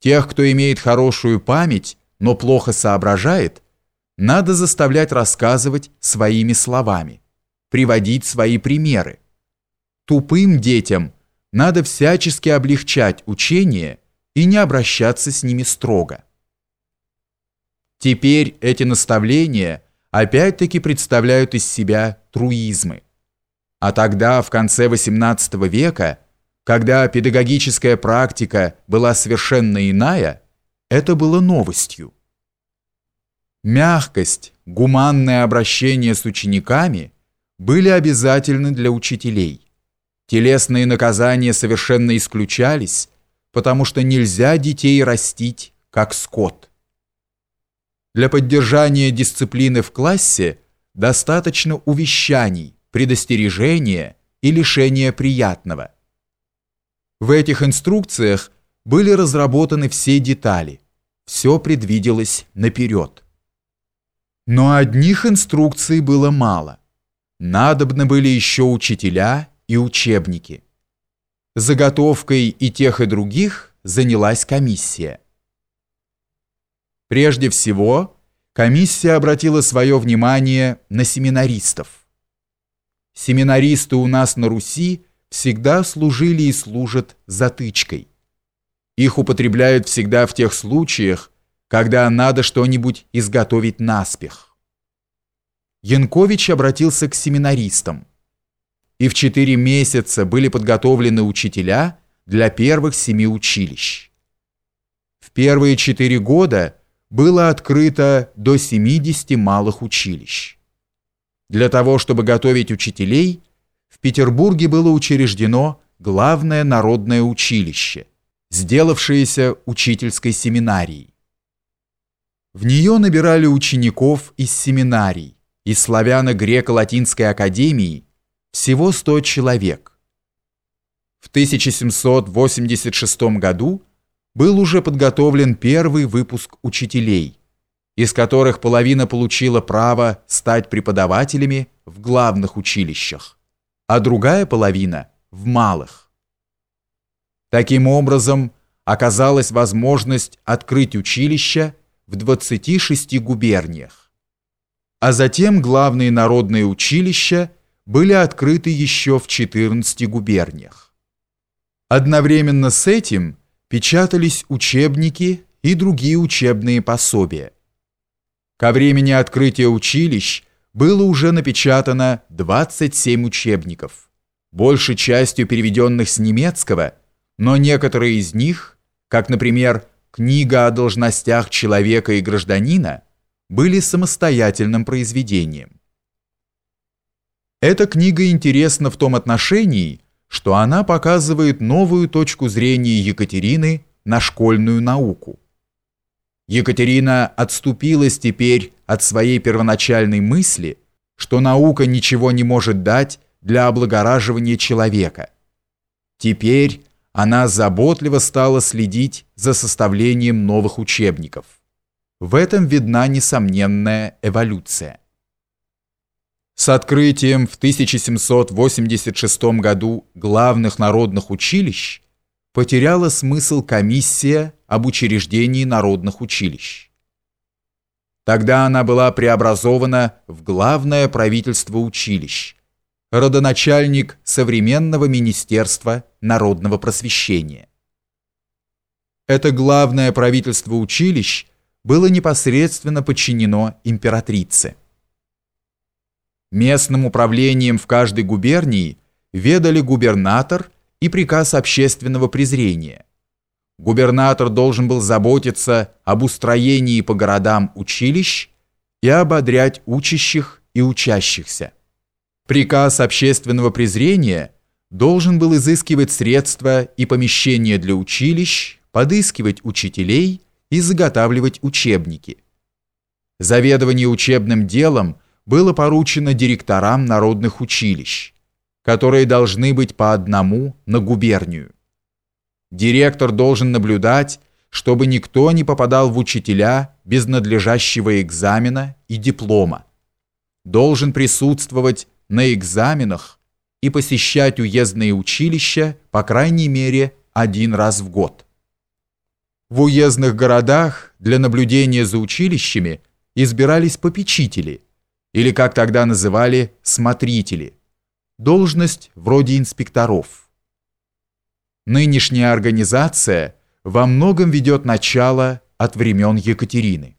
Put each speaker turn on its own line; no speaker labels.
Тех, кто имеет хорошую память, но плохо соображает, надо заставлять рассказывать своими словами, приводить свои примеры. Тупым детям надо всячески облегчать учение и не обращаться с ними строго. Теперь эти наставления опять-таки представляют из себя труизмы. А тогда, в конце XVIII века, когда педагогическая практика была совершенно иная, это было новостью. Мягкость, гуманное обращение с учениками были обязательны для учителей. Телесные наказания совершенно исключались, потому что нельзя детей растить, как скот. Для поддержания дисциплины в классе достаточно увещаний, предостережения и лишения приятного. В этих инструкциях были разработаны все детали, все предвиделось наперед. Но одних инструкций было мало. Надобны были еще учителя и учебники. Заготовкой и тех, и других занялась комиссия. Прежде всего, комиссия обратила свое внимание на семинаристов. Семинаристы у нас на Руси всегда служили и служат затычкой. Их употребляют всегда в тех случаях, когда надо что-нибудь изготовить наспех. Янкович обратился к семинаристам. И в четыре месяца были подготовлены учителя для первых семи училищ. В первые четыре года было открыто до 70 малых училищ. Для того, чтобы готовить учителей, Петербурге было учреждено главное народное училище, сделавшееся учительской семинарией. В нее набирали учеников из семинарий, из славяно-греко-латинской академии всего 100 человек. В 1786 году был уже подготовлен первый выпуск учителей, из которых половина получила право стать преподавателями в главных училищах, а другая половина – в малых. Таким образом, оказалась возможность открыть училища в 26 губерниях. А затем главные народные училища были открыты еще в 14 губерниях. Одновременно с этим – печатались учебники и другие учебные пособия. Ко времени открытия училищ было уже напечатано 27 учебников, большей частью переведенных с немецкого, но некоторые из них, как, например, «Книга о должностях человека и гражданина», были самостоятельным произведением. Эта книга интересна в том отношении, что она показывает новую точку зрения Екатерины на школьную науку. Екатерина отступилась теперь от своей первоначальной мысли, что наука ничего не может дать для облагораживания человека. Теперь она заботливо стала следить за составлением новых учебников. В этом видна несомненная эволюция. С открытием в 1786 году главных народных училищ потеряла смысл комиссия об учреждении народных училищ. Тогда она была преобразована в главное правительство училищ, родоначальник современного Министерства народного просвещения. Это главное правительство училищ было непосредственно подчинено императрице. Местным управлением в каждой губернии ведали губернатор и приказ общественного презрения. Губернатор должен был заботиться об устроении по городам училищ и ободрять учащих и учащихся. Приказ общественного презрения должен был изыскивать средства и помещения для училищ, подыскивать учителей и заготавливать учебники. Заведование учебным делом – было поручено директорам народных училищ, которые должны быть по одному на губернию. Директор должен наблюдать, чтобы никто не попадал в учителя без надлежащего экзамена и диплома. Должен присутствовать на экзаменах и посещать уездные училища по крайней мере один раз в год. В уездных городах для наблюдения за училищами избирались попечители, или, как тогда называли, смотрители, должность вроде инспекторов. Нынешняя организация во многом ведет начало от времен Екатерины.